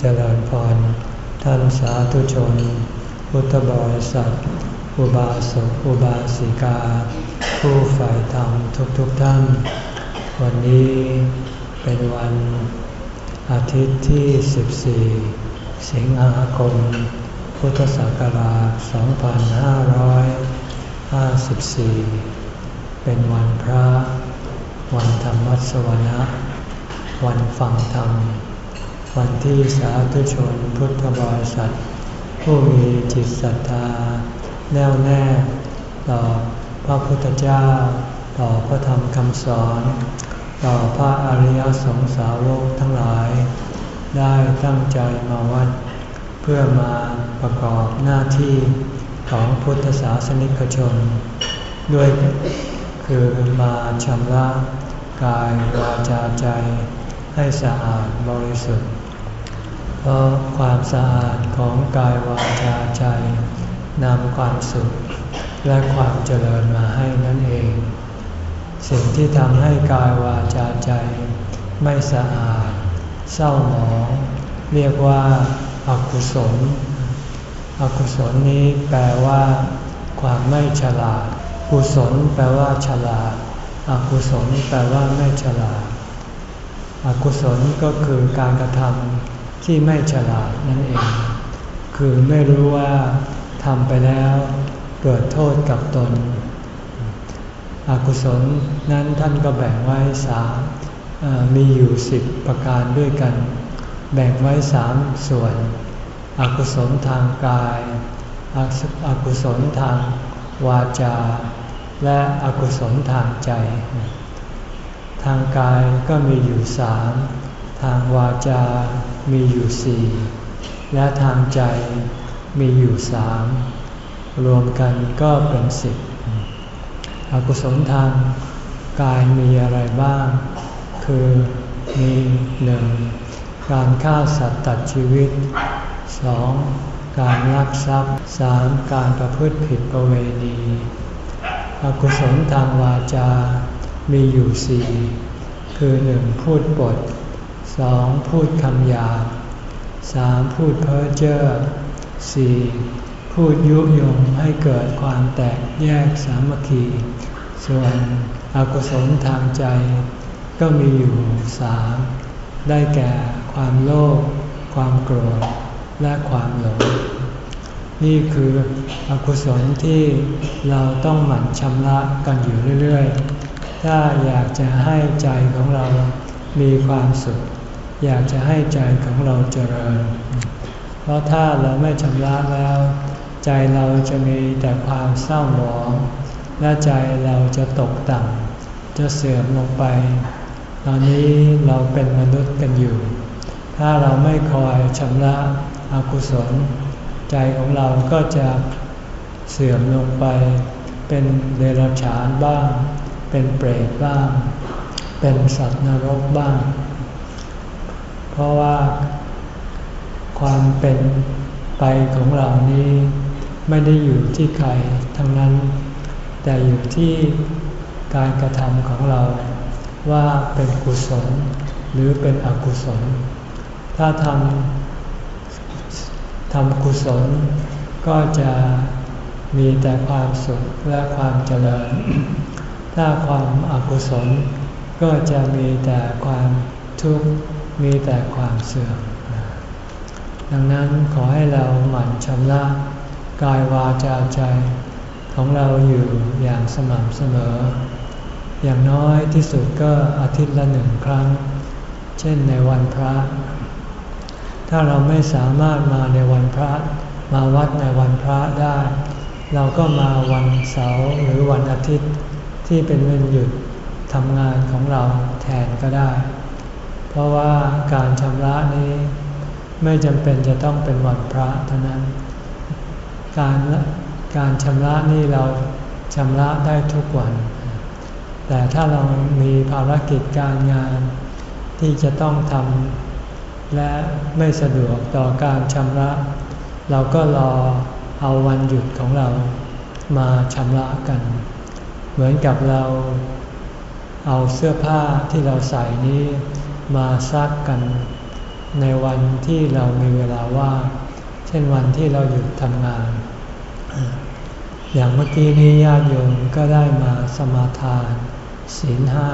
เจริญพร ท่านสาธุชน พุทธบริษัท อุบาสกอุบาสิกา ผู้ฝ่ายธรรมทุกๆทท่าน วันนี้เป็นวันอาทิตย์ที่ 14 สิงหาคม พุทธศักราช 2554 เป็นวันพระ วันธรรมสวนะ วันฟังธรรม วันที่สาธุชนพุทธบริษัท ผู้มีจิตศรัทธา แน่วแน่ต่อพระพุทธเจ้า ต่อพระธรรมคำสอน ต่อพระอริยสงสาวกทั้งหลาย ได้ตั้งใจมาวัด เพื่อมาประกอบหน้าที่ของพุทธศาสนิกชน ด้วยคือมาชำระกายวาจาใจ ให้สะอาดบริสุทธิ์ เพราะความสะอาดของกายวาจาใจนำความสุขและความเจริญมาให้นั่นเอง สิ่งที่ทำให้กายวาจาใจ ไม่สะอาด เศร้าหมอง เรียกว่าอากุศล อกุศลนี้แปลว่า ความไม่ฉลาด กุศลแปลว่าฉลาดอกุศลแปลว่าไม่ฉลาด อกุศลก็คือการกระทำที่ไม่ฉลาดนั่นเอง คือไม่รู้ว่าทำไปแล้วเกิดโทษกับตน อกุศลนั้นท่านก็แบ่งไว้สามมีอยู่สิบประการด้วยกัน แบ่งไว้สามส่วน อกุศลทางกาย อกุศลทางวาจา และอกุศลทางใจ ทางกายก็มีอยู่สามทางวาจา มีอยู่สี่และทางใจมีอยู่สามรวมกันก็เป็นสิบอกุศลทางกายมีอะไรบ้าง คือมีหนึ่งการฆ่าสัตว์ตัดชีวิตสองการลักทรัพย์สามการประพฤติผิดประเวณี อกุศลทางวาจา มีอยู่สี่คือหนึ่งพูดปดสองพูดคำหยาบสามพูดเพ้อเจ้อสี่พูดยุยงให้เกิดความแตกแยกสามัคคี ส่วนอกุศลทางใจ ก็มีอยู่สามได้แก่ความโลภความโกรธ และความหลง นี่คืออกุศลที่เราต้องหมั่นชำระกันอยู่เรื่อยๆ ถ้าอยากจะให้ใจของเรามีความสุข อยากจะให้ใจของเราเจริญ เพราะถ้าเราไม่ชำระแล้ว ใจเราจะมีแต่ความเศร้าหมอง และใจเราจะตกต่ำจะเสื่อมลงไป ตอนนี้เราเป็นมนุษย์กันอยู่ ถ้าเราไม่คอยชำระอกุศล ใจของเราก็จะเสื่อมลงไป เป็นเดรัจฉานบ้าง เป็นเปรตบ้าง เป็นสัตว์นรกบ้าง เพราะว่าความเป็นไปของเรานี้ไม่ได้อยู่ที่ใครทั้งนั้น แต่อยู่ที่การกระทำของเราว่าเป็นกุศลหรือเป็นอกุศล ถ้าทำทำกุศลก็จะมีแต่ความสุขและความเจริญ ถ้าความอากุศลก็จะมีแต่ความทุกข์มีแต่ความเสื่อม ดังนั้นขอให้เราหมั่นชำระกายวาจาใจของเราอยู่อย่างสม่ำเสมอ อย่างน้อยที่สุดก็อาทิตย์ละหนึ่งครั้ง เช่นในวันพระ ถ้าเราไม่สามารถมาในวันพระ มาวัดในวันพระได้ เราก็มาวันเสาร์หรือวันอาทิตย์ ที่เป็นวันหยุดทำงานของเราแทนก็ได้ เพราะว่าการชำระนี้ไม่จำเป็นจะต้องเป็นวันพระเท่านั้น การการชำระนี่เราชำระได้ทุกวัน แต่ถ้าเรามีภารกิจการงานที่จะต้องทำและไม่สะดวกต่อการชำระ เราก็รอเอาวันหยุดของเรามาชำระกัน เหมือนกับเราเอาเสื้อผ้าที่เราใส่นี้มาซักกัน ในวันที่เรามีเวลาว่างเช่นวันที่เราหยุดทำงาน อย่างเมื่อกี้นี้ญาติโยมก็ได้มาสมาทานศีลห้า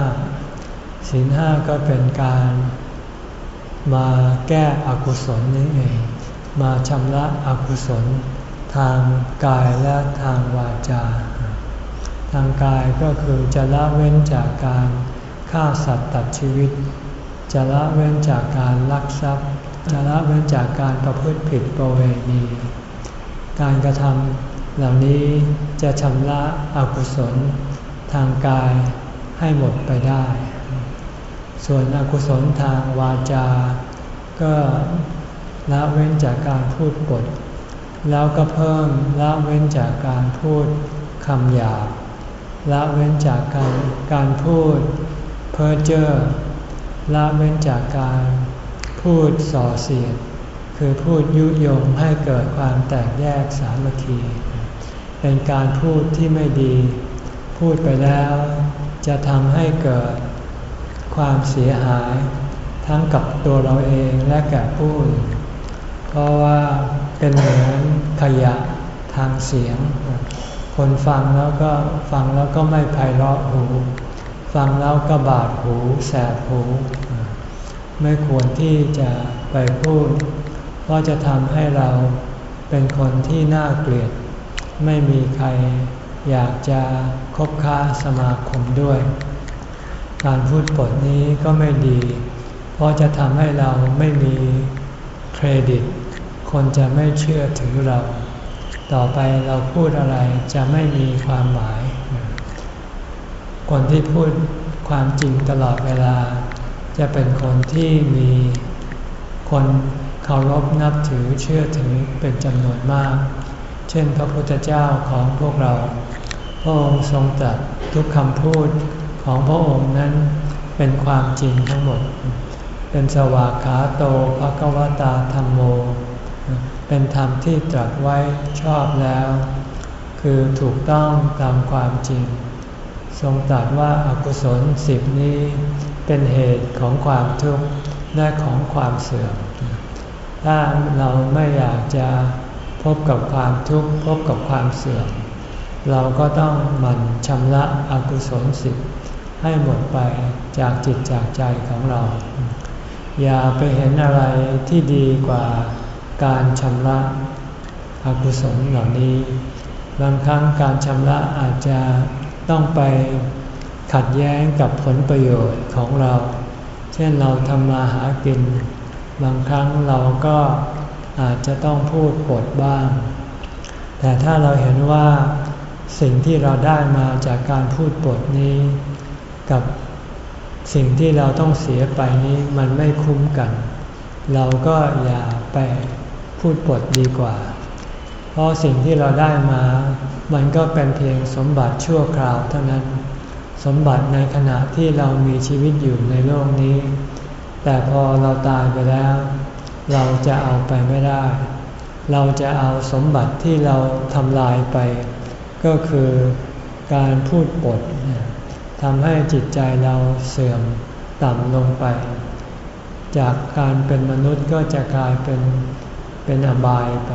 ศีลห้าก็เป็นการมาแก้อกุศลนี่เอง มาชำระอกุศล ทางกายและทางวาจา ทางกายก็คือจะละเว้นจากการฆ่าสัตว์ตัดชีวิต จะละเว้นจากการลักทรัพย์ จะละเว้นจากการประพฤติผิดประเวณี การกระทำเหล่านี้จะชำระอกุศล ทางกายให้หมดไปได้ ส่วนอกุศลทางวาจา ก็ละเว้นจากการพูดปด แล้วก็เพิ่มละเว้นจากการพูดคำหยาบ ละเว้นจากการการพูดเพ้อเจ้อละเว้นจากการพูดส่อเสียด คือพูดยุยงให้เกิดความแตกแยกสามัคคี เป็นการพูดที่ไม่ดี พูดไปแล้ว จะทำให้เกิดความเสียหาย ทั้งกับตัวเราเองและแก่ผู้อื่นเพราะว่าเป็นเหมือนขยะทางเสียง คนฟังแล้วก็ฟังแล้วก็ไม่ไพเราะหู ฟังแล้วก็บาดหูแสบหู ไม่ควรที่จะไปพูด เพราะจะทำให้เราเป็นคนที่น่าเกลียด ไม่มีใครอยากจะคบค้าสมาคมด้วย การพูดปดนี้ก็ไม่ดี เพราะจะทำให้เราไม่มีเครดิต คนจะไม่เชื่อถือเรา ต่อไปเราพูดอะไรจะไม่มีความหมาย คนที่พูดความจริงตลอดเวลา จะเป็นคนที่มีคนเคารพนับถือเชื่อถือเป็นจำนวนมาก เช่นพระพุทธเจ้าของพวกเรา พระองค์ทรงตรัสทุกคำพูดของพระองค์นั้นเป็นความจริงทั้งหมด เป็นสวากขาโตภะกวตาธรรมโม เป็นธรรมที่ตรัสไว้ชอบแล้ว คือถูกต้องตามความจริง ทรงตรัสว่าอากุศลสิบนี้เป็นเหตุของความทุกข์และของความเสื่อม ถ้าเราไม่อยากจะพบกับความทุกข์พบกับความเสื่อม เราก็ต้องหมั่นชำระอกุศลสิบให้หมดไปจากจิตจากใจของเรา อย่าไปเห็นอะไรที่ดีกว่า การชำระอกุศลเหล่านี้ บางครั้งการชำระอาจจะต้องไปขัดแย้งกับผลประโยชน์ของเรา เช่นเราทำมาหากิน บางครั้งเราก็อาจจะต้องพูดปดบ้าง แต่ถ้าเราเห็นว่าสิ่งที่เราได้มาจากการพูดปดนี้ กับสิ่งที่เราต้องเสียไปนี้มันไม่คุ้มกัน เราก็อย่าไป พูดปดดีกว่า เพราะสิ่งที่เราได้มา มันก็เป็นเพียงสมบัติชั่วคราวเท่านั้น สมบัติในขณะที่เรามีชีวิตอยู่ในโลกนี้ แต่พอเราตายไปแล้ว เราจะเอาไปไม่ได้ เราจะเอาสมบัติที่เราทำลายไป ก็คือการพูดปดทำให้จิตใจเราเสื่อมต่ำลงไป จากการเป็นมนุษย์ก็จะกลายเป็น เป็นอบายไป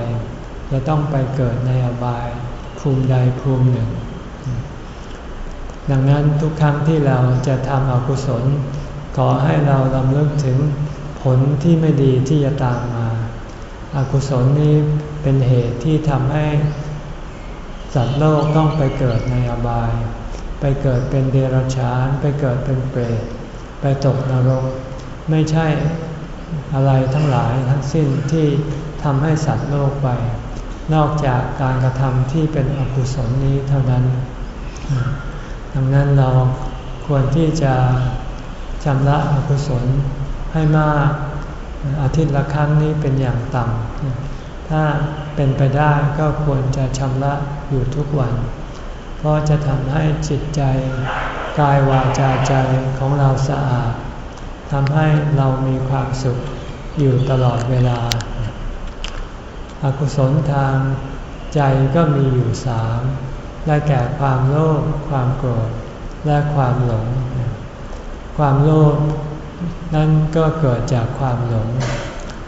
จะต้องไปเกิดในอบายภูมิใดภูมิหนึ่ง ดังนั้นทุกครั้งที่เราจะทำอกุศล ขอให้เราลำลึกถึงผลที่ไม่ดีที่จะตามมา อากุศลนี้เป็นเหตุที่ทำให้สัตว์โลกต้องไปเกิดในอบาย ไปเกิดเป็นเดรัจฉาน ไปเกิดเป็นเปรต ไปตกนรก ไม่ใช่อะไรทั้งหลายทั้งสิ้นที่ ทำให้สัตว์โลกไป นอกจากการกระทำที่เป็นอกุศลนี้เท่านั้น ดังนั้นเราควรที่จะชำระอกุศลให้มากอาทิตย์ละครั้งนี้เป็นอย่างต่ำ ถ้าเป็นไปได้ก็ควรจะชำระอยู่ทุกวัน เพราะจะทำให้จิตใจกายวาจาใจของเราสะอาดทำให้เรามีความสุขอยู่ตลอดเวลา อกุศลทางใจก็มีอยู่สามได้แก่ความโลภความโกรธ และความหลง ความโลภนั่นก็เกิดจากความหลง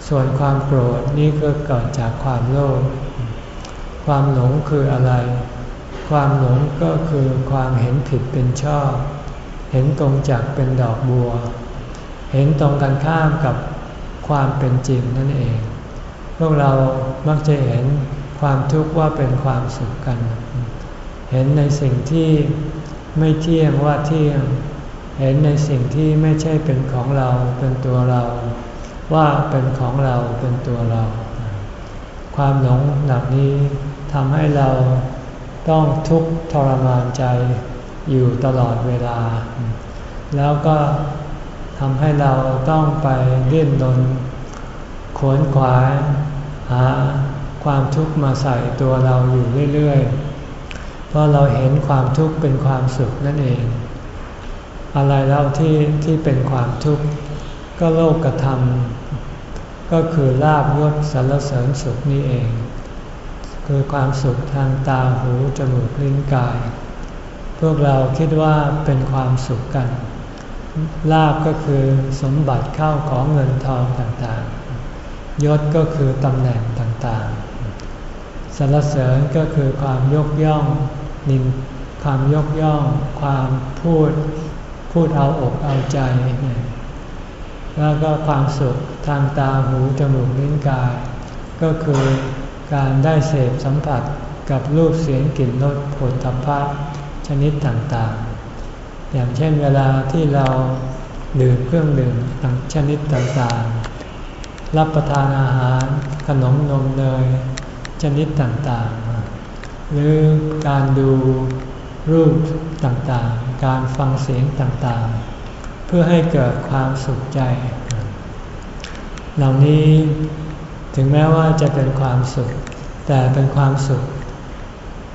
ส่วนความโกรธนี่ก็เกิดจากความโลภความหลงคืออะไร ความหลงก็คือความเห็นผิดเป็นชอบ เห็นตรงจากเป็นดอกบัว เห็นตรงกันข้ามกับความเป็นจริงนั่นเอง วกเรามักจะเห็นความทุกข์ว่าเป็นความสุขกัน เห็นในสิ่งที่ไม่เที่ยงว่าเที่ยง เห็นในสิ่งที่ไม่ใช่เป็นของเราเป็นตัวเรา ว่าเป็นของเราเป็นตัวเรา ความหลงหนักนี้ทำให้เราต้องทุกข์ทรมานใจอยู่ตลอดเวลา แล้วก็ทำให้เราต้องไปเลี่ยนดนขวนขวาย หาความทุกข์มาใส่ตัวเราอยู่เรื่อยๆ เพราะเราเห็นความทุกข์เป็นความสุขนั่นเอง อะไรแล้วที่ที่เป็นความทุกข์ก็โลกกระทำก็คือลาบยศสรรเสริญสุขนี่เอง คือความสุขทางตาหูจมูกลิ้นกาย พวกเราคิดว่าเป็นความสุขกันลาบก็คือสมบัติเข้าของเงินทองต่างๆ ยศก็คือตำแหน่งต่างๆสรรเสริญก็คือความยกย่องนินความยกย่อง ความพูดพูดเอาอกเอาใจ แล้วก็ความสุขทางตาหูจมูกลิ้นกาย ก็คือการได้เสพสัมผัสกับรูปเสียงกลิ่นรสผลทัพพะชนิดต่างๆ อย่างเช่นเวลาที่เราดื่มเครื่องดื่มต่างชนิดต่างๆ รับประทานอาหารขนมนมเนยชนิดต่างๆ หรือการดูรูปต่างๆ การฟังเสียงต่างๆ เพื่อให้เกิดความสุขใจ เหล่านี้ถึงแม้ว่าจะเป็นความสุข แต่เป็นความสุข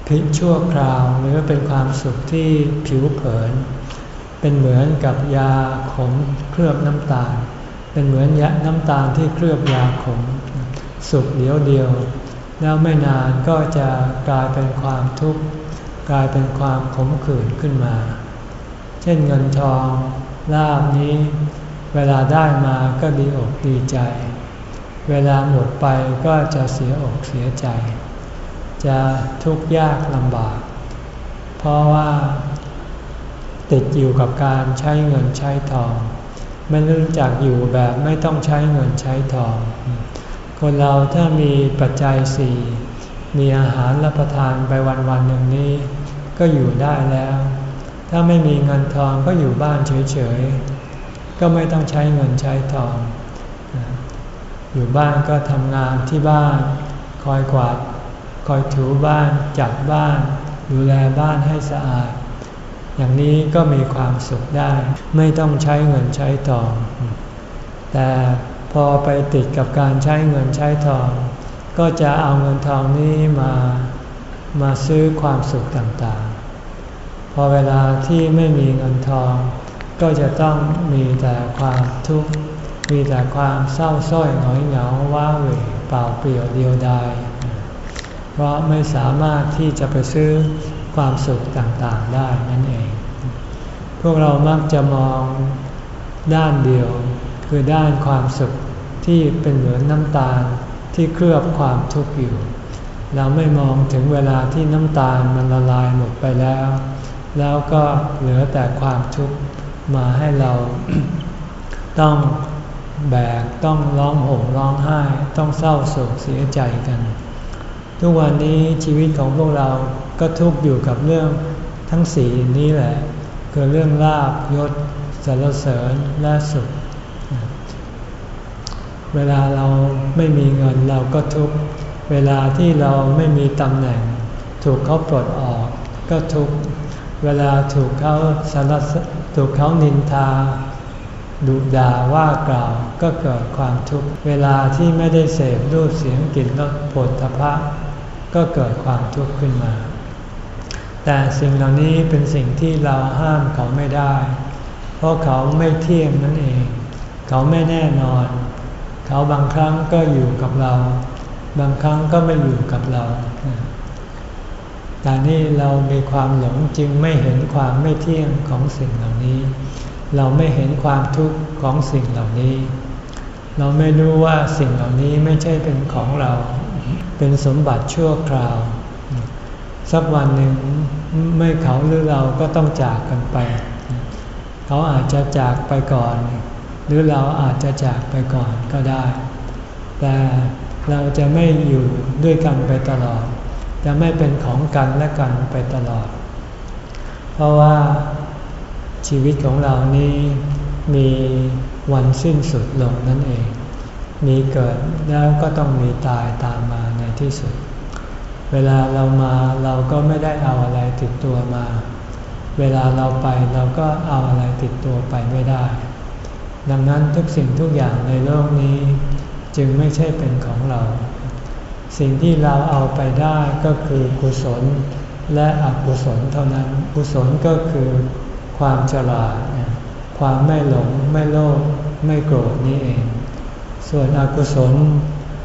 พิชั่วคราวหรือเป็นความสุขที่ผิวเผิน เป็นเหมือนกับยาขมเคลือบน้ำตาล เป็นเหมือนยาน้ำตาลที่เคลือบยาขม สุขเดียวเดียว แล้วไม่นานก็จะกลายเป็นความทุกข์กลายเป็นความขมขื่นขึ้นมา เช่นเงินทองลาบนี้ เวลาได้มาก็ดีอกดีใจ เวลาหมดไปก็จะเสียอกเสียใจ จะทุกข์ยากลำบาก เพราะว่า ติดอยู่กับการใช้เงินใช้ทอง ไม่รู้จักอยู่แบบไม่ต้องใช้เงินใช้ทอง คนเราถ้ามีปัจจัยสี่มีอาหารรับประทานไปวันวันหนึ่งนี้ ก็อยู่ได้แล้ว ถ้าไม่มีเงินทองก็อยู่บ้านเฉยๆ ก็ไม่ต้องใช้เงินใช้ทอง อยู่บ้านก็ทำงานที่บ้าน คอยกวาด คอยถูบ้านจัดบ้าน ดูแลบ้านให้สะอาด อย่างนี้ก็มีความสุขได้ไม่ต้องใช้เงินใช้ทอง แต่พอไปติดกับการใช้เงินใช้ทอง ก็จะเอาเงินทองนี้มามาซื้อความสุขต่างๆ พอเวลาที่ไม่มีเงินทอง ก็จะต้องมีแต่ความทุกข์มีแต่ความเศร้าส้อยหงอยเหงาว้าเหวเปล่าเปลี่ยวเดียวดายเพราะไม่สามารถที่จะไปซื้อ ความสุขต่างๆได้นั่นเอง พวกเรามักจะมองด้านเดียว คือด้านความสุขที่เป็นเหมือนน้ำตาลที่เคลือบความทุกข์อยู่ เราไม่มองถึงเวลาที่น้ำตาลมันละลายหมดไปแล้ว แล้วก็เหลือแต่ความทุกข์มาให้เราต้องแบกต้องร้องห่มร้องไห้ ต้องเศร้าโศกเสียใจกัน ทุกวันนี้ชีวิตของพวกเรา ก็ทุกข์อยู่กับเรื่องทั้งสี่นี้แหละ คือเรื่องลาบยศสรรเสริญและสุข เวลาเราไม่มีเงินเราก็ทุกข์เวลาที่เราไม่มีตำแหน่ง ถูกเขาปลดออก ก็ทุกข์เวลาถูกเขาสารถูกเขานินทาดุด่าว่ากล่าวก็เกิดความทุกข์เวลาที่ไม่ได้เสพรูปเสียงกลิ่นรสผลทพะก็เกิดความทุกข์ขึ้นมา แต่สิ่งเหล่านี้เป็นสิ่งที่เราห้ามเขาไม่ได้ เพราะเขาไม่เที่ยงนั่นเอง เขาไม่แน่นอน เขาบางครั้งก็อยู่กับเรา บางครั้งก็ไม่อยู่กับเรา แต่นี่เรามีความหลงจึงไม่เห็นความไม่เที่ยงของสิ่งเหล่านี้ เราไม่เห็นความทุกข์ของสิ่งเหล่านี้ เราไม่รู้ว่าสิ่งเหล่านี้ไม่ใช่เป็นของเรา เป็นสมบัติชั่วคราวสักวันหนึ่ง ไม่เขาหรือเราก็ต้องจากกันไป เขาอาจจะจากไปก่อน หรือเราอาจจะจากไปก่อนก็ได้ แต่เราจะไม่อยู่ด้วยกันไปตลอด จะไม่เป็นของกันและกันไปตลอด เพราะว่าชีวิตของเรานี้มีวันสิ้นสุดลงนั่นเอง มีเกิดแล้วก็ต้องมีตายตามมาในที่สุด วลาเรามาเราก็ไม่ได้เอาอะไรติดตัวมา เวลาเราไปเราก็เอาอะไรติดตัวไปไม่ได้ ดังนั้นทุกสิ่งทุกอย่างในโลกนี้ จึงไม่ใช่เป็นของเรา สิ่งที่เราเอาไปได้ก็คือกุศลและอกุศลเท่านั้น กุศลก็คือความฉลาด ความไม่หลง ไม่โลภ ไม่โกรธนี่เอง ส่วนอกุศล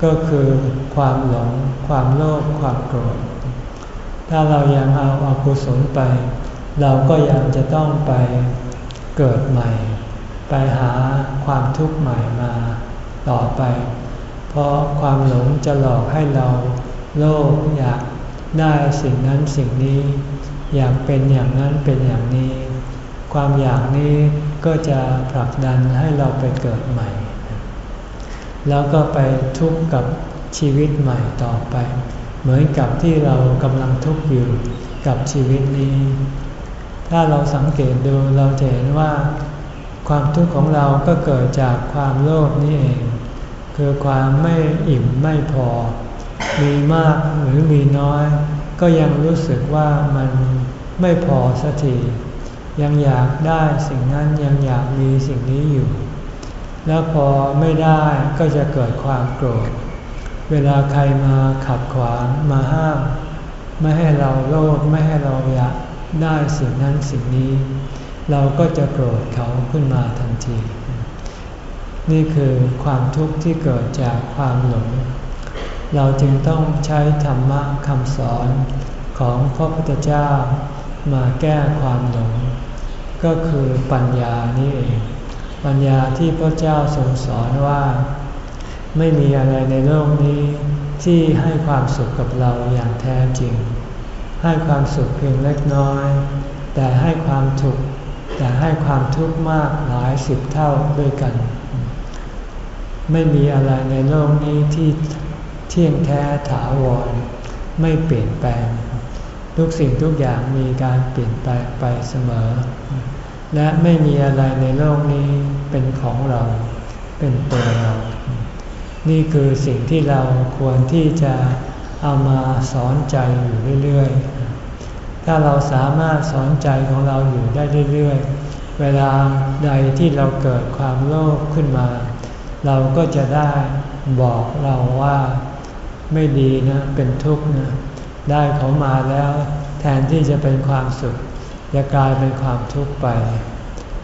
ก็คือความหลง ความโลภความโกรธ ถ้าเรายังเอาอากุศลไป เราก็ยังจะต้องไปเกิดใหม่ ไปหาความทุกข์ใหม่มาต่อไป เพราะความหลงจะหลอกให้เราโลภอยากได้สิ่งนั้นสิ่งนี้ อยากเป็นอย่างนั้นเป็นอย่างนี้ ความอยากนี้ก็จะผลักดันให้เราไปเกิดใหม่ แล้วก็ไปทุกข์กับชีวิตใหม่ต่อไป เหมือนกับที่เรากำลังทุกข์อยู่กับชีวิตนี้ ถ้าเราสังเกตดูเราจะเห็นว่า ความทุกข์ของเราก็เกิดจากความโลภนี่เอง คือความไม่อิ่มไม่พอ มีมากหรือมีน้อย ก็ยังรู้สึกว่ามันไม่พอสักทียังอยากได้สิ่งนั้นยังอยากมีสิ่งนี้อยู่ แล้วพอไม่ได้ก็จะเกิดความโกรธ เวลาใครมาขัดขวางมาห้าม ไม่ให้เราโลภไม่ให้เราอยากได้สิ่งนั้นสิ่งนี้ เราก็จะโกรธเขาขึ้นมาทันที นี่คือความทุกข์ที่เกิดจากความหลง เราจึงต้องใช้ธรรมะคำสอนของพระพุทธเจ้ามาแก้ความหลง ก็คือปัญญานี่เอง ปัญญาที่พระเจ้าทรงสอนว่า ไม่มีอะไรในโลกนี้ที่ให้ความสุขกับเราอย่างแท้จริง ให้ความสุขเพียงเล็กน้อย แต่ให้ความทุกข์แต่ให้ความทุกข์มากหลายสิบเท่าด้วยกัน ไม่มีอะไรในโลกนี้ที่เที่ยงแท้ถาวร ไม่เปลี่ยนแปลง ทุกสิ่งทุกอย่างมีการเปลี่ยนแปลงไปเสมอ และไม่มีอะไรในโลกนี้เป็นของเราเป็นตัวเรา นี่คือสิ่งที่เราควรที่จะเอามาสอนใจอยู่เรื่อยๆ ถ้าเราสามารถสอนใจของเราอยู่ได้เรื่อยๆ เวลาใดที่เราเกิดความโลภขึ้นมา เราก็จะได้บอกเราว่าไม่ดีนะเป็นทุกข์นะได้เขามาแล้วแทนที่จะเป็นความสุข จะกลายเป็นความทุกข์ไป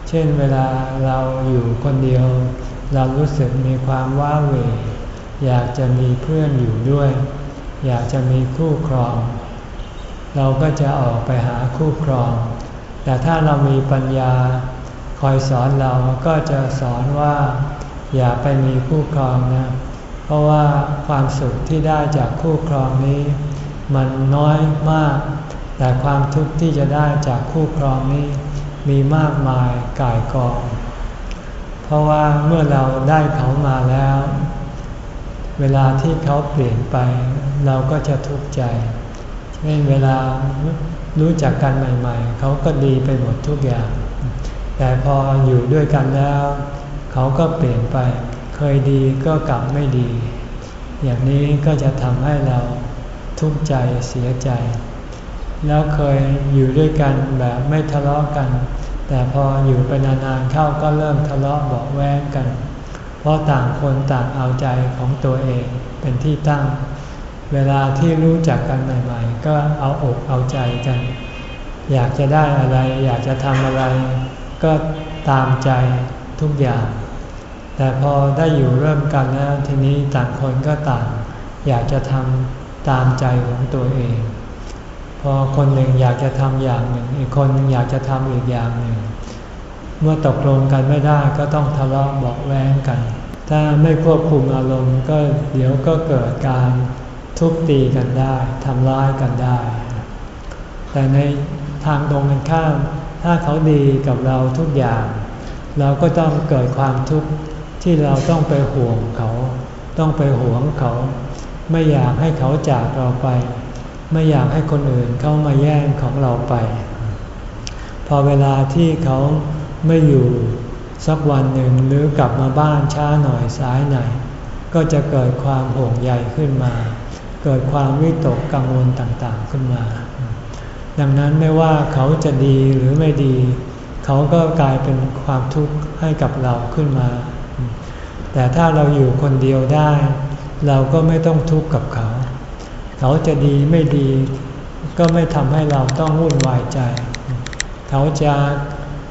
เช่นเวลาเราอยู่คนเดียว เรารู้สึกมีความว้าเหวอยากจะมีเพื่อนอยู่ด้วย อยากจะมีคู่ครอง เราก็จะออกไปหาคู่ครอง แต่ถ้าเรามีปัญญาคอยสอนเราก็จะสอนว่า อย่าไปมีคู่ครองนะ เพราะว่าความสุขที่ได้จากคู่ครองนี้ มันน้อยมาก แต่ความทุกข์ที่จะได้จากคู่ครองนี้มีมากมายกายกอง เพราะว่าเมื่อเราได้เขามาแล้ว เวลาที่เขาเปลี่ยนไป เราก็จะทุกข์ใจ เช่นเวลารู้จักกันใหม่ ๆ เขาก็ดีไปหมดทุกอย่าง แต่พออยู่ด้วยกันแล้ว เขาก็เปลี่ยนไป เคยดีก็กลับไม่ดี อย่างนี้ก็จะทำให้เราทุกข์ใจเสียใจ แล้วเคยอยู่ด้วยกันแบบไม่ทะเลาะกัน แต่พออยู่ไปนานๆเข้าก็เริ่มทะเลาะเบาแวงกัน เพราะต่างคนต่างเอาใจของตัวเองเป็นที่ตั้ง เวลาที่รู้จักกันใหม่ๆ ก็เอาอกเอาใจกัน อยากจะได้อะไร อยากจะทำอะไร ก็ตามใจทุกอย่าง แต่พอได้อยู่เริ่มกันแล้วทีนี้ต่างคนก็ต่าง อยากจะทำตามใจของตัวเอง พอคนหนึ่งอยากจะทำอย่างหนึ่ง อีกคนอยากจะทำอีกอย่างหนึ่ง เมื่อตกลงกันไม่ได้ก็ต้องทะเลาะเบาแวงกัน ถ้าไม่ควบคุมอารมณ์ก็เดี๋ยวก็เกิดการทุบตีกันได้ทำร้ายกันได้ แต่ในทางตรงกันข้าม ถ้าเขาดีกับเราทุกอย่าง เราก็ต้องเกิดความทุกข์ที่เราต้องไปห่วงเขา ต้องไปห่วงเขา ไม่อยากให้เขาจากเราไป ไม่อยากให้คนอื่นเข้ามาแย่งของเราไป พอเวลาที่เขาไม่อยู่สักวันหนึ่งหรือกลับมาบ้านช้าหน่อยสายหน่อยก็จะเกิดความห่วงใยขึ้นมา เกิดความวิตกกังวลต่างๆขึ้นมา ดังนั้นไม่ว่าเขาจะดีหรือไม่ดี เขาก็กลายเป็นความทุกข์ให้กับเราขึ้นมา แต่ถ้าเราอยู่คนเดียวได้ เราก็ไม่ต้องทุกข์กับเขา เขาจะดีไม่ดีก็ไม่ทำให้เราต้องวุ่นวายใจ เขาจะ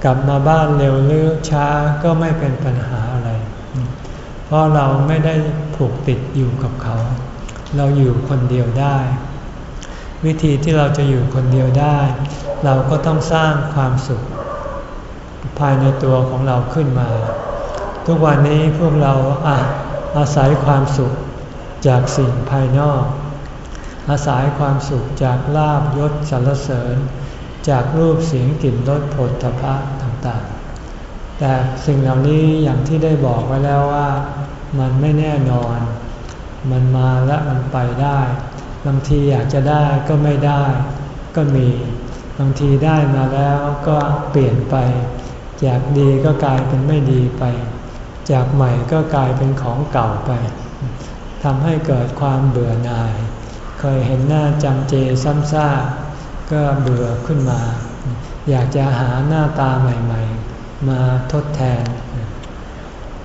กลับมาบ้านเร็วหรือช้าก็ไม่เป็นปัญหาอะไร เพราะเราไม่ได้ผูกติดอยู่กับเขา เราอยู่คนเดียวได้ วิธีที่เราจะอยู่คนเดียวได้ เราก็ต้องสร้างความสุข ภายในตัวของเราขึ้นมา ทุกวันนี้พวกเราอาอาศัยความสุขจากสิ่งภายนอก อาศัยความสุขจากลาบยศสรรเสริญ จากรูปเสียงกลิ่นรสผลตภะต่างๆ แต่สิ่งเหล่านี้อย่างที่ได้บอกไว้แล้วว่า มันไม่แน่นอน มันมาและมันไปได้ บางทีอยากจะได้ก็ไม่ได้ ก็มี บางทีได้มาแล้วก็เปลี่ยนไป จากดีก็กลายเป็นไม่ดีไป จากใหม่ก็กลายเป็นของเก่าไปทำให้เกิดความเบื่อหน่าย เคยเห็นหน้าจำเจซ้ำซากก็เบื่อขึ้นมา อยากจะหาหน้าตาใหม่ๆ มาทดแทน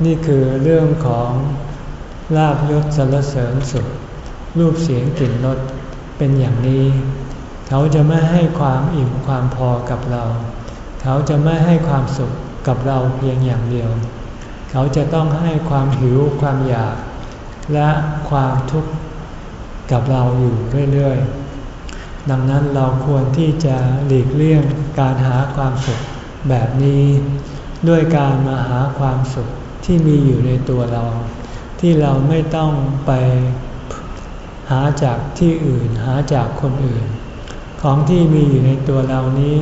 นี่คือเรื่องของลาบยศสรรเสริญสุขรูปเสียงกลิ่นรสเป็นอย่างนี้ เขาจะไม่ให้ความอิ่มความพอกับเรา เขาจะไม่ให้ความสุขกับเราเพียงอย่างเดียว เขาจะต้องให้ความหิวความอยาก และความทุกข์ กับเราอยู่เรื่อยๆ ดังนั้นเราควรที่จะหลีกเลี่ยงการหาความสุขแบบนี้ ด้วยการมาหาความสุขที่มีอยู่ในตัวเรา ที่เราไม่ต้องไปหาจากที่อื่นหาจากคนอื่น ของที่มีอยู่ในตัวเรานี้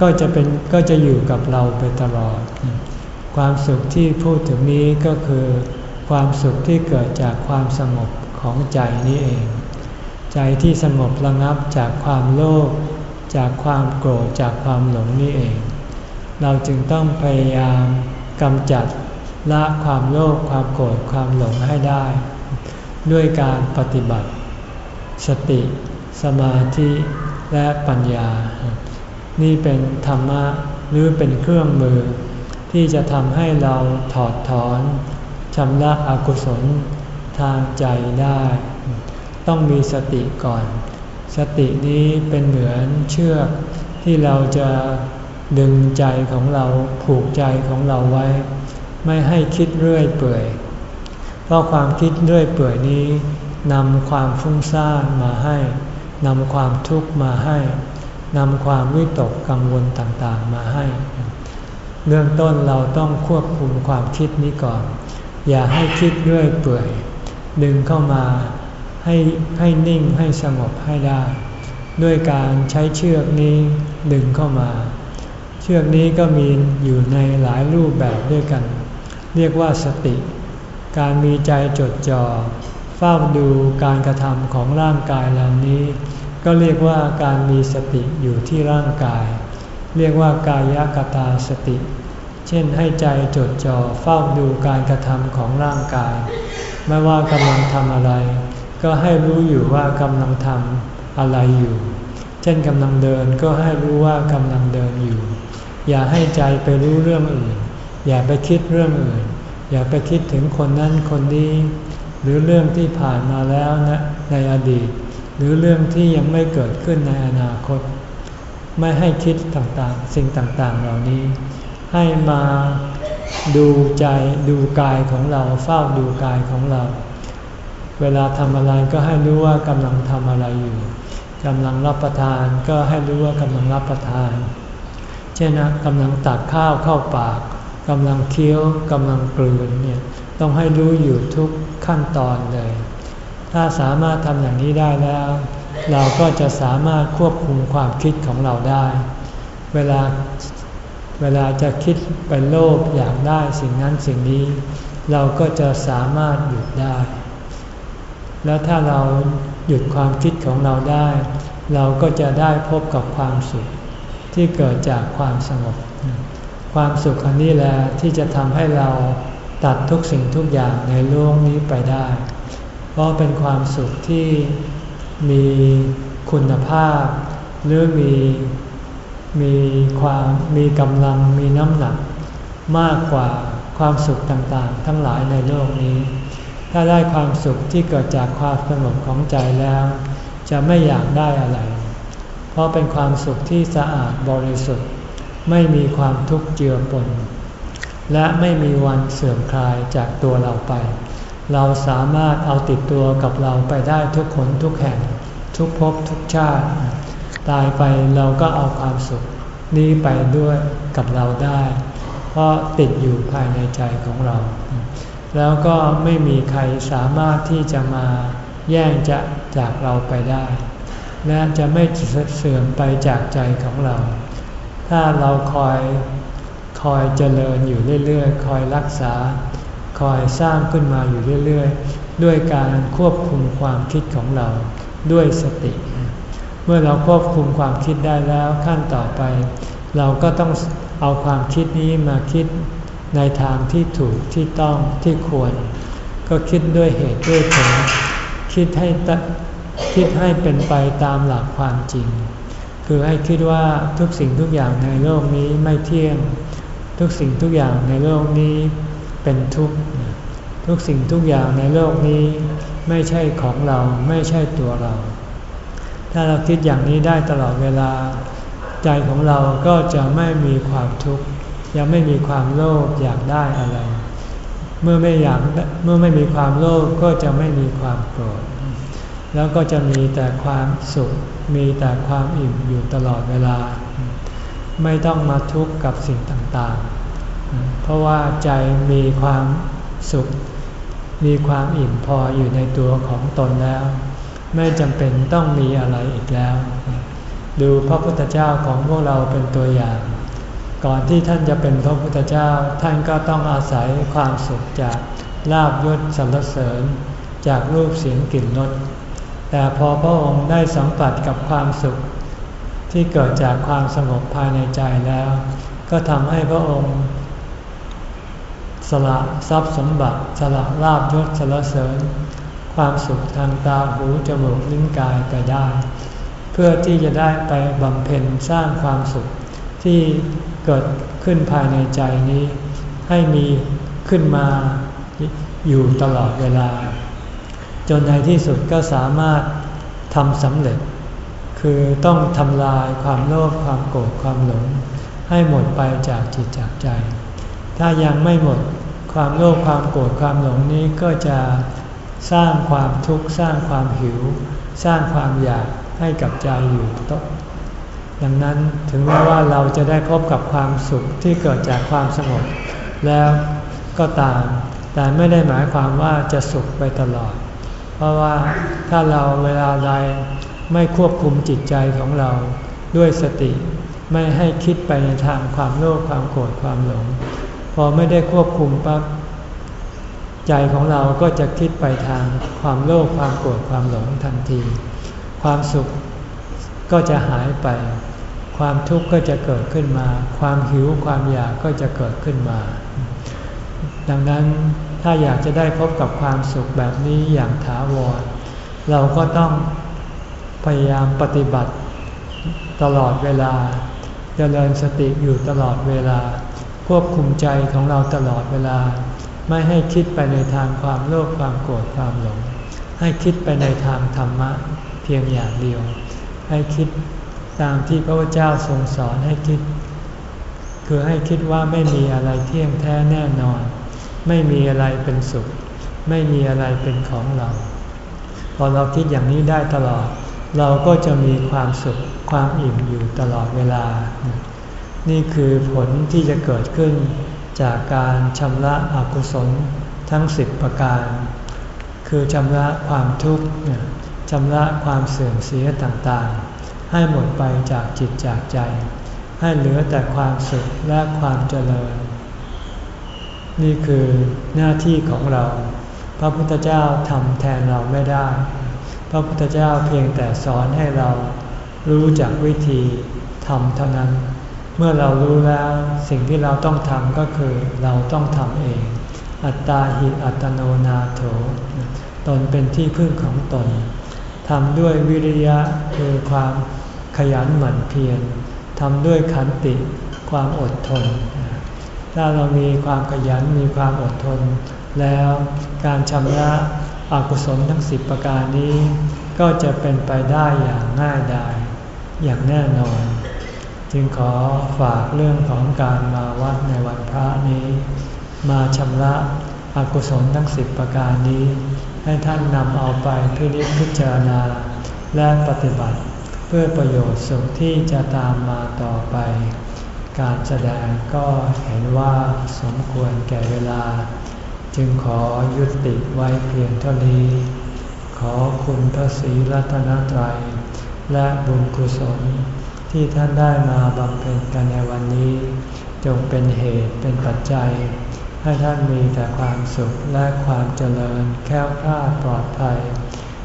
ก็จะเป็นก็จะอยู่กับเราไปตลอด ความสุขที่พูดถึงนี้ก็คือ ความสุขที่เกิดจากความสงบของใจนี้เอง ใจที่สงบระงับจากความโลภจากความโกรธจากความหลงนี่เอง เราจึงต้องพยายามกำจัดละความโลภความโกรธความหลงให้ได้ ด้วยการปฏิบัติ สติ สมาธิและปัญญา นี่เป็นธรรมะหรือเป็นเครื่องมือ ที่จะทำให้เราถอดถอนชำระอกุศลทางใจได้ ต้องมีสติก่อน สตินี้เป็นเหมือนเชือกที่เราจะดึงใจของเราผูกใจของเราไว้ ไม่ให้คิดเรื่อยเปื่อย เพราะความคิดเรื่อยเปื่อยนี้นำความฟุ้งซ่านมาให้นำความทุกข์มาให้นำความวิตกกังวลต่างๆมาให้ เรื่องต้นเราต้องควบคุมความคิดนี้ก่อน อย่าให้คิดเรื่อยเปื่อย ดึงเข้ามา ให้ให้นิ่งให้สงบให้ได้ ด้วยการใช้เชือกนี้ดึงเข้ามา เชือกนี้ก็มีอยู่ในหลายรูปแบบด้วยกัน เรียกว่าสติ การมีใจจดจ่อเฝ้าดูการกระทำของร่างกายเหล่านี้ ก็เรียกว่าการมีสติอยู่ที่ร่างกาย เรียกว่ากายกตาสติ เช่นให้ใจจดจ่อเฝ้าดูการกระทำของร่างกาย ไม่ว่ากำลังทำอะไร ก็ให้รู้อยู่ว่ากำลังทำอะไรอยู่ เช่นกำลังเดินก็ให้รู้ว่ากำลังเดินอยู่ อย่าให้ใจไปรู้เรื่องอื่น อย่าไปคิดเรื่องอื่น อย่าไปคิดถึงคนนั้นคนนี้ หรือเรื่องที่ผ่านมาแล้วนะในอดีต หรือเรื่องที่ยังไม่เกิดขึ้นในอนาคต ไม่ให้คิดต่างๆ สิ่งต่างๆ เหล่านี้ ให้มาดูใจดูกายของเราเฝ้าดูกายของเรา เวลาทำอะไรก็ให้รู้ว่ากำลังทำอะไรอยู่กำลังรับประทานก็ให้รู้ว่ากำลังรับประทาน เช่นนะกำลังตักข้าวเข้าปากกำลังเคี้ยวกำลังกลืนเนี่ยต้องให้รู้อยู่ทุกขั้นตอนเลย ถ้าสามารถทำอย่างนี้ได้แล้ว เราก็จะสามารถควบคุมความคิดของเราได้ เวลาเวลาจะคิดไปโลภอยากได้สิ่งนั้นสิ่งนี้ เราก็จะสามารถหยุดได้ แล้วถ้าเราหยุดความคิดของเราได้ เราก็จะได้พบกับความสุขที่เกิดจากความสงบ ความสุขอันนี้แหละที่จะทำให้เราตัดทุกสิ่งทุกอย่างในโลกนี้ไปได้ เพราะเป็นความสุขที่มีคุณภาพ หรือมีมีความมีกำลังมีน้ำหนัก มากกว่าความสุขต่างๆ ทั้งหลายในโลกนี้ ถ้าได้ความสุขที่เกิดจากความสงบของใจแล้ว จะไม่อยากได้อะไร เพราะเป็นความสุขที่สะอาดบริสุทธิ์ ไม่มีความทุกข์เจือปน และไม่มีวันเสื่อมคลายจากตัวเราไป เราสามารถเอาติดตัวกับเราไปได้ทุกคนทุกแห่ง ทุกภพทุกชาติ ตายไปเราก็เอาความสุขนี้ไปด้วยกับเราได้ เพราะติดอยู่ภายในใจของเรา แล้วก็ไม่มีใครสามารถที่จะมาแย่งจะจากเราไปได้ และจะไม่เสื่อมไปจากใจของเรา ถ้าเราคอยคอยเจริญอยู่เรื่อยๆ คอยรักษา คอยสร้างขึ้นมาอยู่เรื่อยๆ ด้วยการควบคุมความคิดของเราด้วยสติ เมื่อเราควบคุมความคิดได้แล้วขั้นต่อไป เราก็ต้องเอาความคิดนี้มาคิด ในทางที่ถูกที่ต้องที่ควร ก็คิดด้วยเหตุด้วยผลคิดให้คิดให้เป็นไปตามหลักความจริง คือให้คิดว่าทุกสิ่งทุกอย่างในโลกนี้ไม่เที่ยง ทุกสิ่งทุกอย่างในโลกนี้เป็นทุกข์ทุกสิ่งทุกอย่างในโลกนี้ไม่ใช่ของเราไม่ใช่ตัวเรา ถ้าเราคิดอย่างนี้ได้ตลอดเวลา ใจของเราก็จะไม่มีความทุกข์ ยังไม่มีความโลภอยากได้อะไร เมื่อไม่อยากเมื่อไม่มีความโลภก็จะไม่มีความโกรธ แล้วก็จะมีแต่ความสุข มีแต่ความอิ่มอยู่ตลอดเวลา ไม่ต้องมาทุกข์กับสิ่งต่างๆ เพราะว่าใจมีความสุข มีความอิ่มพออยู่ในตัวของตนแล้ว ไม่จำเป็นต้องมีอะไรอีกแล้ว ดูพระพุทธเจ้าของพวกเราเป็นตัวอย่าง ก่อนที่ท่านจะเป็นพระพุทธเจ้า ท่านก็ต้องอาศัยความสุขจากลาบยศสรรเสริญ จากรูปเสียงกลิ่นรสแต่พอพระองค์ได้สัมผัสกับความสุข ที่เกิดจากความสงบภายในใจแล้ว ก็ทำให้พระองค์สละทรัพย์สมบัติสละลาบยศสรรเสริญ ความสุขทางตาหูจมูกลิ้นกายไปได้ เพื่อที่จะได้ไปบำเพ็ญสร้างความสุขที่ เกิดขึ้นภายในใจนี้ ให้มีขึ้นมาอยู่ตลอดเวลา จนในที่สุดก็สามารถทำสำเร็จ คือต้องทำลายความโลภความโกรธความหลง ให้หมดไปจากจิตจากใจ ถ้ายังไม่หมดความโลภความโกรธความหลงนี้ก็จะสร้างความทุกข์สร้างความหิว สร้างความอยากให้กับใจอยู่ต่อ ดังนั้นถึงแม้ว่าเราจะได้พบกับความสุขที่เกิดจากความสงบแล้วก็ตาม แต่ไม่ได้หมายความว่าจะสุขไปตลอด เพราะว่าถ้าเราเวลาใดไม่ควบคุมจิตใจของเราด้วยสติ ไม่ให้คิดไปในทางความโลภความโกรธความหลง พอไม่ได้ควบคุมปั๊บใจของเราก็จะคิดไปทางความโลภความโกรธความหลงทันที ความสุขก็จะหายไป ความทุกข์ก็จะเกิดขึ้นมา ความหิวความอยากก็จะเกิดขึ้นมา ดังนั้นถ้าอยากจะได้พบกับความสุขแบบนี้อย่างถาวร เราก็ต้องพยายามปฏิบัติตลอดเวลาจเจริญสติอยู่ตลอดเวลา ควบคุมใจของเราตลอดเวลา ไม่ให้คิดไปในทางความโลภความโกรธความหลง ให้คิดไปในทางธรรมะเพียงอย่างเดียว ให้คิด ตามที่พระพุทธเจ้าทรงสอนให้คิด คือให้คิดว่าไม่มีอะไรเที่ยงแท้แน่นอน ไม่มีอะไรเป็นสุข ไม่มีอะไรเป็นของเรา พอเราคิดอย่างนี้ได้ตลอด เราก็จะมีความสุขความอิ่มอยู่ตลอดเวลา นี่คือผลที่จะเกิดขึ้นจากการชำระอกุศลทั้งสิบประการ คือชำระความทุกข์ชำระความเสื่อมเสียต่างๆ ให้หมดไปจากจิตจากใจ ให้เหลือแต่ความสุขและความเจริญ นี่คือหน้าที่ของเรา พระพุทธเจ้าทำแทนเราไม่ได้ พระพุทธเจ้าเพียงแต่สอนให้เรารู้จักวิธีทำเท่านั้น เมื่อเรารู้แล้วสิ่งที่เราต้องทำก็คือเราต้องทำเอง อัตตาหิอัตโนนาโถ ตนเป็นที่พึ่งของตนทำด้วยวิริยะคือความ ขยันหมั่นเพียรทำด้วยขันติความอดทน ถ้าเรามีความขยันมีความอดทน แล้วการชำระอกุศลทั้งสิบประการนี้ ก็จะเป็นไปได้อย่างง่ายดายอย่างแน่นอน จึงขอฝากเรื่องของการมาวัดในวันพระนี้ มาชำระอกุศลทั้งสิบประการนี้ ให้ท่านนำเอาไปพิจิตพิจารณาและปฏิบัติ พื่อประโยชน์สุขที่จะตามมาต่อไป การแสดงก็เห็นว่าสมควรแก่เวลา จึงขอยุติไว้เพียงเท่านี้ ขอคุณพระศรีรัตนตรัย และบุญกุศลที่ท่านได้มาบำเพ็ญกันในวันนี้ จงเป็นเหตุเป็นปัจจัย ให้ท่านมีแต่ความสุขและความเจริญแค้วคลาดปลอดภัย